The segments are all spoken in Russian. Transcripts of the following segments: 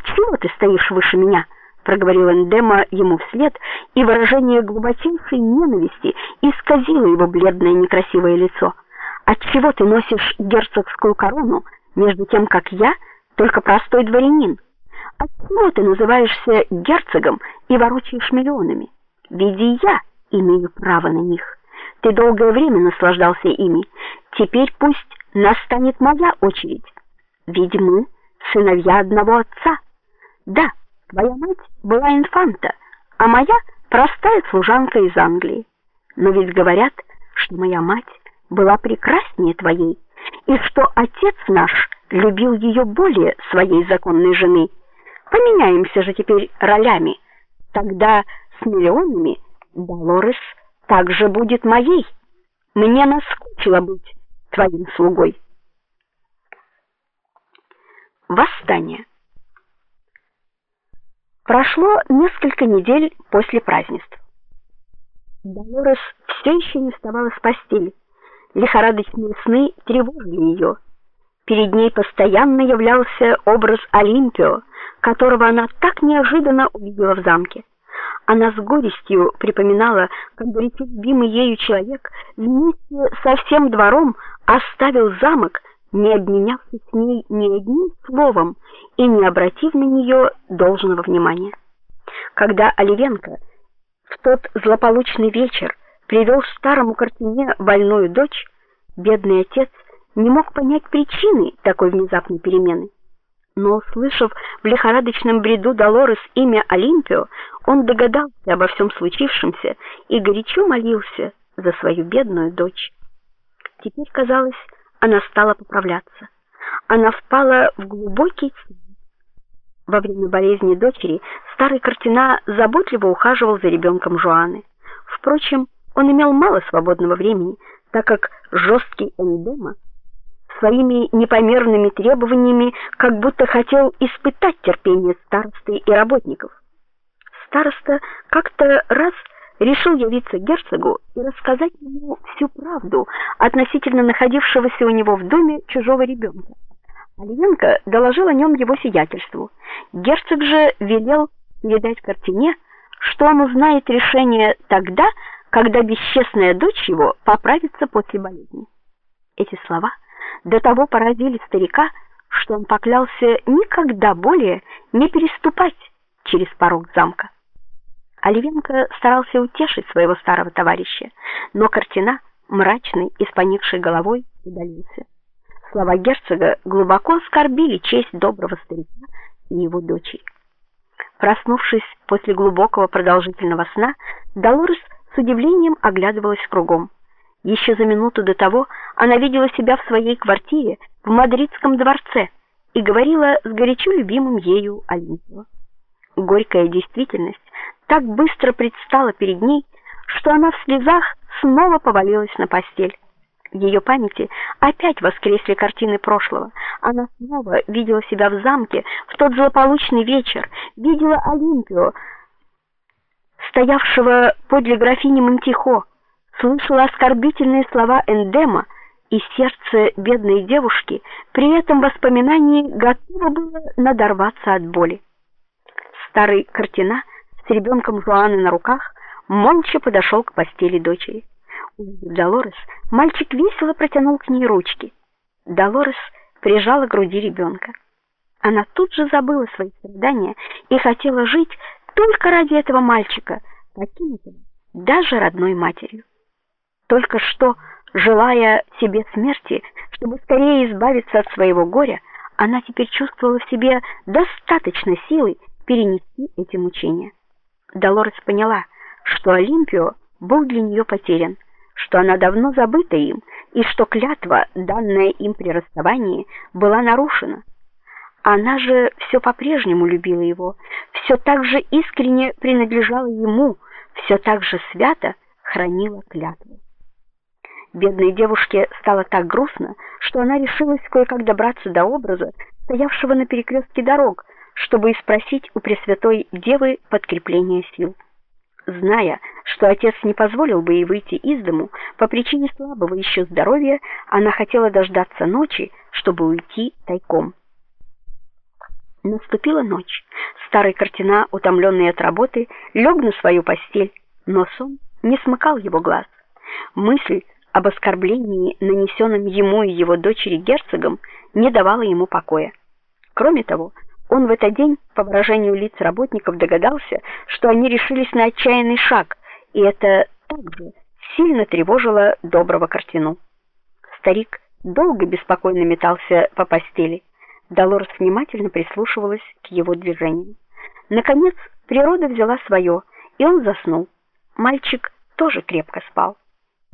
чего ты стоишь выше меня?" проговорил Эндема ему вслед, и выражение глубочайшей ненависти исказило его бледное некрасивое лицо. "Отчего ты носишь герцогскую корону, между тем как я только простой дворянин? Отчего ты называешься герцогом и ворочаешь миллионами? Ведь и я имею право на них. Ты долгое время наслаждался ими. Теперь пусть настанет моя очередь. Ведь мы сыновья одного отца. Да, твоя мать была инфанта, а моя простая служанка из Англии. Но ведь говорят, что моя мать была прекраснее твоей, и что отец наш любил ее более своей законной жены. Поменяемся же теперь ролями. Тогда с миллионами Долорес также будет моей. Мне наскучило быть твоим слугой. Восстание. Прошло несколько недель после празднеств. Долорес все еще не вставала с постели. Лихорадочные сны тревожили ее. Перед ней постоянно являлся образ Олимпио, которого она так неожиданно увидела в замке. Она с горестью припоминала, как горячо любимый ею человек вместе со всем двором оставил замок, не обменявшись с ней ни одним словом и не обратив на нее должного внимания. Когда Оливенко в тот злополучный вечер привел старому картине больную дочь, бедный отец не мог понять причины такой внезапной перемены. Но услышав в лихорадочном бреду Долорес имя Олимпио, он догадался обо всем случившемся и горячо молился за свою бедную дочь. Теперь, казалось, она стала поправляться. Она впала в глубокий сон. Во время болезни дочери старый Картина заботливо ухаживал за ребенком Жуаны. Впрочем, он имел мало свободного времени, так как жесткий эндема своими непомерными требованиями как будто хотел испытать терпение старосты и работников. Староста как-то раз решил явиться герцогу и рассказать ему всю правду относительно находившегося у него в доме чужого ребенка. Олененко доложил о нем его сиятельству. Герцог же велел передать картине, что он узнает решение тогда, когда бесчестная дочь его поправится после болезни. Эти слова до того поразили старика, что он поклялся никогда более не переступать через порог замка. Оливенко старался утешить своего старого товарища, но Картина, мрачный и с поникшей головой, удалился. Слова герцога глубоко оскорбили честь доброго старика и его дочери. Проснувшись после глубокого продолжительного сна, Долорес с удивлением оглядывалась кругом. Еще за минуту до того она видела себя в своей квартире в мадридском дворце и говорила с горячо любимым ею Олимпио. Горькая действительность так быстро предстала перед ней, что она в слезах снова повалилась на постель. В ее памяти опять воскресли картины прошлого. Она снова видела себя в замке в тот злополучный вечер, видела Олимпио, стоявшего подле графини Монтихо, слышала оскорбительные слова Эндема, и сердце бедной девушки при этом воспоминании готово было надорваться от боли. Старый Картина с ребенком Жуаны на руках молча подошел к постели дочери. Увидев Долорес, мальчик весело протянул к ней ручки. Долорес прижала к груди ребенка. Она тут же забыла свои страдания и хотела жить только ради этого мальчика, покинутого даже родной матерью. Только что, желая себе смерти, чтобы скорее избавиться от своего горя, она теперь чувствовала в себе достаточно силы перенести эти мучения. Долорес поняла, что Олимпио был для нее потерян, что она давно забыта им и что клятва, данная им при расставании, была нарушена. Она же все по-прежнему любила его, все так же искренне принадлежала ему, все так же свято хранила клятву. Бедной девушке стало так грустно, что она решилась кое-как добраться до образа, стоявшего на перекрестке дорог, чтобы спросить у Пресвятой Девы подкрепления сил. Зная, что отец не позволил бы ей выйти из дому по причине слабого еще здоровья, она хотела дождаться ночи, чтобы уйти тайком. Наступила ночь. Старый картина, утомленный от работы, лег на свою постель, но сон не смыкал его глаз. Мысль об оскорблении, нанесенном ему и его дочери герцогом, не давала ему покоя. Кроме того, он в этот день, по выражению лиц работников, догадался, что они решились на отчаянный шаг, и это также сильно тревожило доброго картину. Старик долго беспокойно метался по постели. Долорес внимательно прислушивалась к его движениям. Наконец, природа взяла свое, и он заснул. Мальчик тоже крепко спал.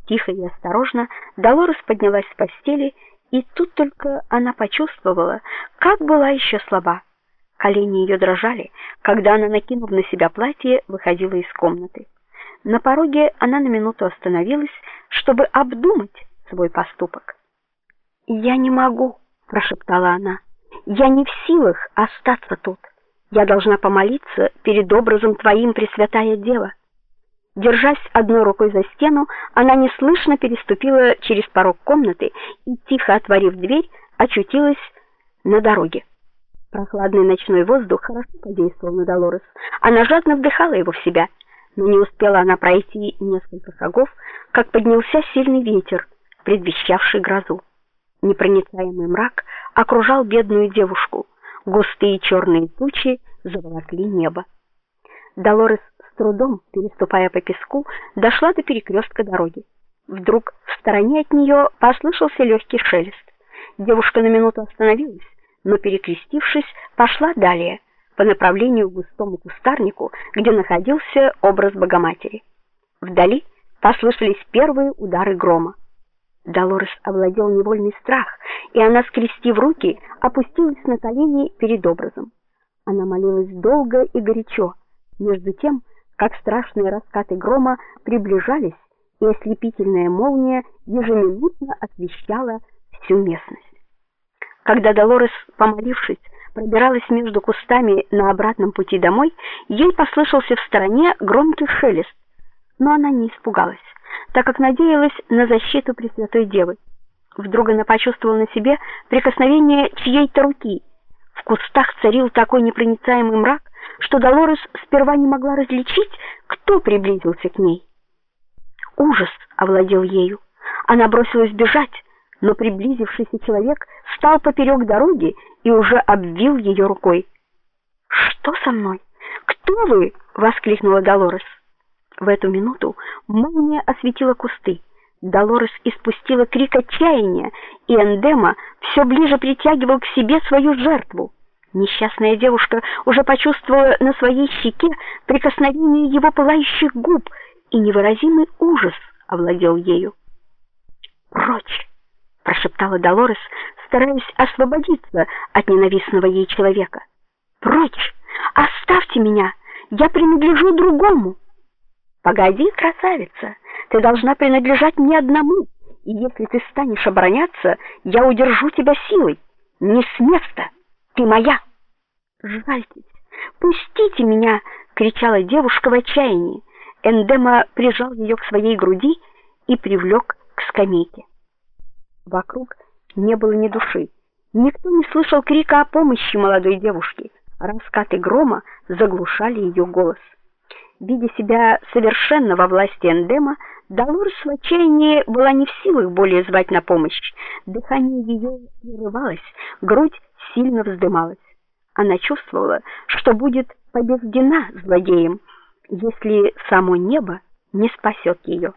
Тихо и осторожно Долорес поднялась с постели, и тут только она почувствовала, как была еще слаба. Колени ее дрожали, когда она, накинув на себя платье, выходила из комнаты. На пороге она на минуту остановилась, чтобы обдумать свой поступок. "Я не могу", прошептала она. "Я не в силах остаться тут. Я должна помолиться перед образом твоим, Пресвятая Дева". Держась одной рукой за стену, она неслышно переступила через порог комнаты и тихо отворив дверь, очутилась на дороге. Прохладный ночной воздух хорошо подействовал на Долорес. Она жадно вдыхала его в себя, но не успела она пройти несколько шагов, как поднялся сильный ветер, предвещавший грозу. Непроницаемый мрак окружал бедную девушку. Густые черные тучи заволокли небо. Долорес с трудом, переступая по песку, дошла до перекрестка дороги. Вдруг в стороне от нее послышался легкий шелест. Девушка на минуту остановилась, но перекрестившись, пошла далее по направлению к густому кустарнику, где находился образ Богоматери. Вдали послышались первые удары грома. Долорес овладел невольный страх, и она, скрестив руки, опустилась на колени перед образом. Она молилась долго и горячо, между тем, как страшные раскаты грома приближались, и ослепительная молния ежеминутно освещала всю местность. Когда Долорес, помолившись, пробиралась между кустами на обратном пути домой, ей послышался в стороне громкий шелест, но она не испугалась, так как надеялась на защиту Пресвятой Девы. Вдруг она почувствовала на себе прикосновение чьей-то руки. В кустах царил такой непроницаемый мрак, что Долорес сперва не могла различить, кто приблизился к ней. Ужас овладел ею. Она бросилась бежать, но приблизившийся человек встал поперек дороги и уже обвил ее рукой. "Что со мной? Кто вы?" воскликнула Долорес. В эту минуту молния осветила кусты. Долорес испустила крик отчаяния, и Эндема все ближе притягивал к себе свою жертву. Несчастная девушка уже почувствовала на своей щеке прикосновение его пылающих губ, и невыразимый ужас овладел ею. "Прочь!" Прошептала Долорес, стараясь освободиться от ненавистного ей человека. "Прочь! Оставьте меня! Я принадлежу другому!" "Погоди, красавица, ты должна принадлежать мне одному, и если ты станешь обороняться, я удержу тебя силой, не с места. Ты моя". "Жальтесь, пустите меня!" кричала девушка в отчаянии. Эндема прижал ее к своей груди и привлек к скамейке. Вокруг не было ни души. Никто не слышал крика о помощи молодой девушки. Раскаты грома заглушали ее голос. Видя себя совершенно во власти Эндема, Долорес в отчаянии была не в силах более звать на помощь. Дыхание ее прерывалось, грудь сильно вздымалась. Она чувствовала, что будет побеждена злодеем, если само небо не спасет ее.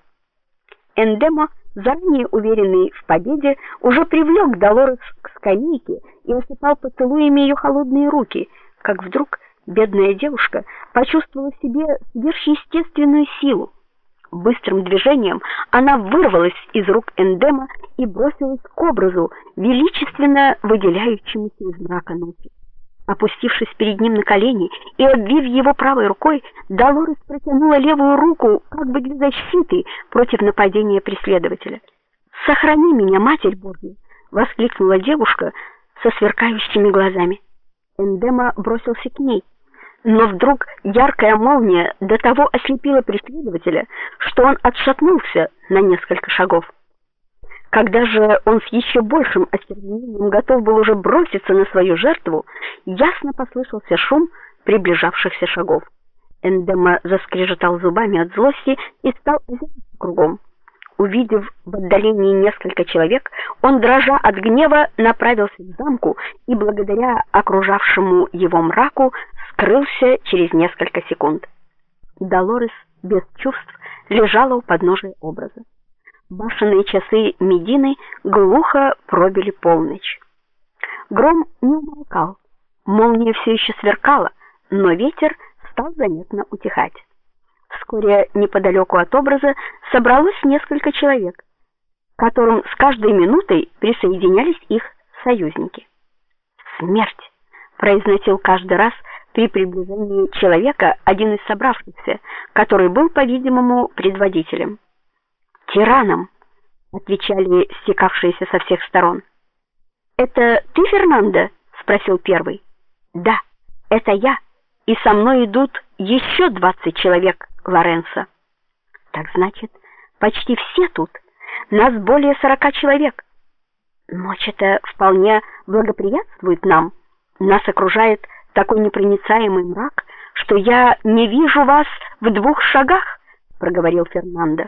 Эндемо заранее уверенный в победе, уже привлек Долорес к скамейке и осыпал поцелуями ее холодные руки, как вдруг бедная девушка почувствовала в себе сверхъестественную силу. Быстрым движением она вырвалась из рук Эндема и бросилась к образу, величественно выделяющемуся из мрака ночи. Опустившись перед ним на колени и обвив его правой рукой, Долорес протянула левую руку как бы для защиты против нападения преследователя. "Сохрани меня, Матерь Божья", воскликнула девушка со сверкающими глазами. Эндема бросился к ней, но вдруг яркая молния до того ослепила преследователя, что он отшатнулся на несколько шагов. Когда же он с еще большим остервенением готов был уже броситься на свою жертву, ясно послышался шум приближавшихся шагов. Эндема заскрежетал зубами от злости и стал кругом. Увидев в отдалении несколько человек, он дрожа от гнева направился к замку и благодаря окружавшему его мраку скрылся через несколько секунд. Долорес без чувств лежала у подножия образа. Башенные часы Медины глухо пробили полночь. Гром не умолкал. Молния все еще сверкала, но ветер стал заметно утихать. Вскоре неподалеку от образа собралось несколько человек, которым с каждой минутой присоединялись их союзники. Смерть, произносил каждый раз при приближении человека один из собравшихся, который был, по-видимому, предводителем. Тираном, отвечали стекавшиеся со всех сторон. Это ты, Фернандо? спросил первый. Да, это я, и со мной идут еще двадцать человек, Лоренцо. Так значит, почти все тут. Нас более сорока человек. Ночь это вполне благоприятствует нам. Нас окружает такой непроницаемый мрак, что я не вижу вас в двух шагах, проговорил Фернандо.